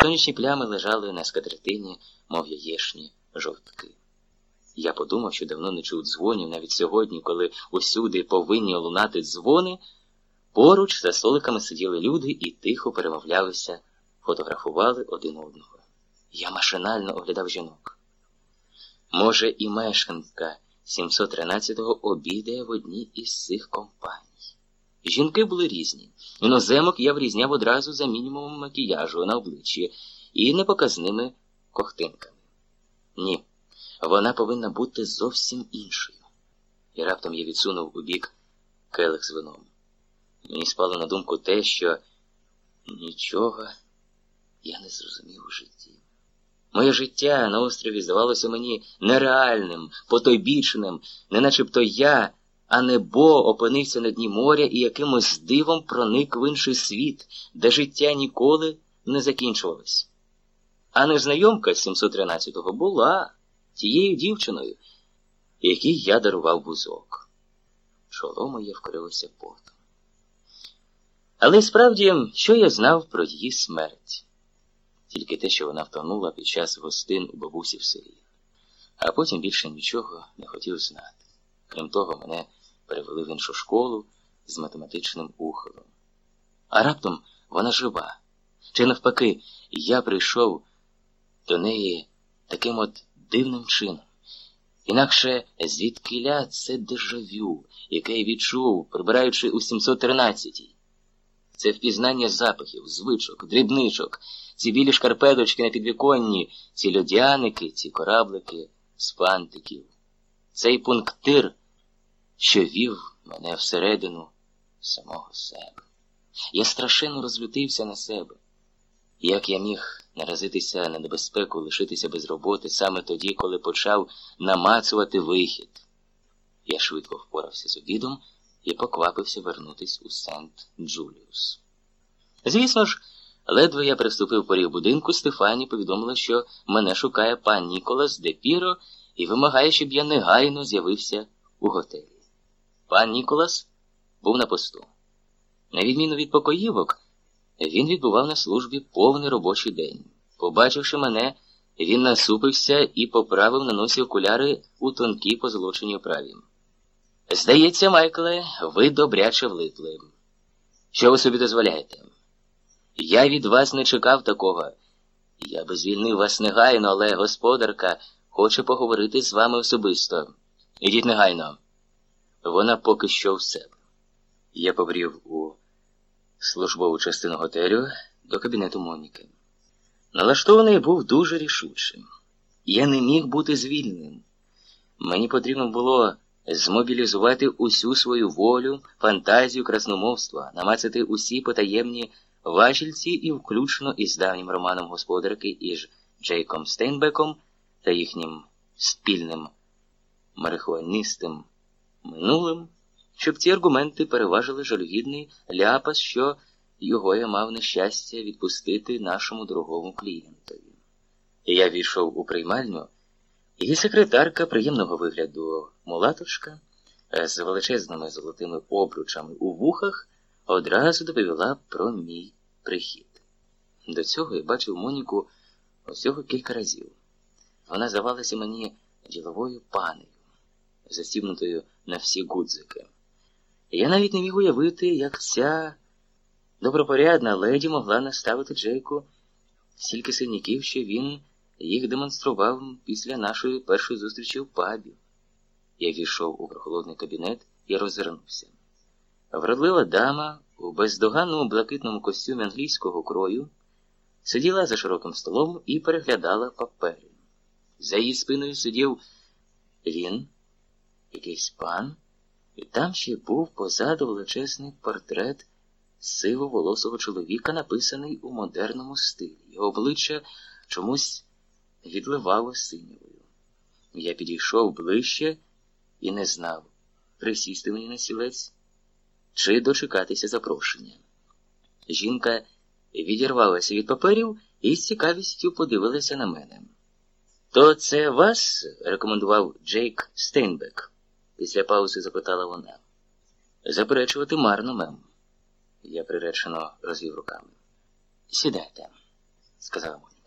Сонячні плями лежали на скатертині, мов яєшні жовтки. Я подумав, що давно не чув дзвонів, навіть сьогодні, коли усюди повинні лунати дзвони, поруч за столиками сиділи люди і тихо перемовлялися, фотографували один одного. Я машинально оглядав жінок. Може, і мешканка 713-го обідає в одній із цих компаній. Жінки були різні. Іноземок я врізняв одразу за мінімумом макіяжу на обличчі і непоказними кохтинками. Ні, вона повинна бути зовсім іншою. І раптом я відсунув у бік келих з вином. Мені спало на думку те, що нічого я не зрозумів у житті. Моє життя на острові здавалося мені нереальним, потойбічним, не начебто я, а небо опинився на дні моря і якимось дивом проник в інший світ, де життя ніколи не закінчувалось. А незнайомка з 713-го була тією дівчиною, якій я дарував бузок. Чоло моє вкрилося потом. Але справді, що я знав про її смерть? Тільки те, що вона втонула під час гостин у бабусі в селі, а потім більше нічого не хотів знати. Крім того, мене перевели в іншу школу з математичним ухилом. А раптом вона жива. Чи навпаки, я прийшов до неї таким от дивним чином. Інакше звідкиля це дежавю, яке я відчув, прибираючи у 713-й. Це впізнання запахів, звичок, дрібничок, ці білі шкарпеточки на підвіконні, ці льодяники, ці кораблики з фантиків. Цей пунктир, що вів мене всередину самого себе. Я страшенно розлютився на себе. Як я міг наразитися на небезпеку, лишитися без роботи саме тоді, коли почав намацувати вихід. Я швидко впорався з обідом і поквапився вернутись у Сент Джуліус. Звісно ж, ледве я приступив поріг будинку, Стефані повідомила, що мене шукає пан Ніколас де Піро і вимагає, щоб я негайно з'явився у готелі. Пан Ніколас був на посту. На відміну від покоївок, він відбував на службі повний робочий день. Побачивши мене, він насупився і поправив на носі окуляри у тонкій позолоченій оправі. Здається, Майкле, ви добряче влипли. Що ви собі дозволяєте? Я від вас не чекав такого. Я би звільнив вас негайно, але господарка хоче поговорити з вами особисто. Ідіть негайно. Вона поки що в себе. Я побрів у службову частину готелю до кабінету Моніки. Налаштований був дуже рішучим. Я не міг бути звільненим. Мені потрібно було змобілізувати усю свою волю, фантазію, красномовства, намацати усі потаємні важільці і включно із давнім романом господарки із Джейком Стейнбеком та їхнім спільним марихуаністим минулим, щоб ці аргументи переважили жалюгідний ляпас, що його я мав нещастя відпустити нашому дорогому клієнтові. Я війшов у приймальню. Її секретарка приємного вигляду мулаточка з величезними золотими обручами у вухах одразу доповіла про мій прихід. До цього я бачив Моніку усього кілька разів. Вона здавалася мені діловою панею, застібнутою на всі гудзики. Я навіть не міг уявити, як ця добропорядна леді могла наставити Джейку стільки синяків, що він їх демонстрував після нашої першої зустрічі в пабі. Я війшов у прохолодний кабінет і розвернувся. Вродлива дама у бездоганному блакитному костюмі англійського крою сиділа за широким столом і переглядала папери. За її спиною сидів він, якийсь пан, і там ще був позаду величезний портрет сивоволосого чоловіка, написаний у модерному стилі. Його обличчя чомусь відливало синьою. Я підійшов ближче і не знав, присісти мені на сілець чи дочекатися запрошення. Жінка відірвалася від паперів і з цікавістю подивилася на мене. То це вас рекомендував Джейк Стейнбек? Після паузи запитала вона. Заперечувати марно, мем. Я приречено розвів руками. Сідайте. сказала Моня.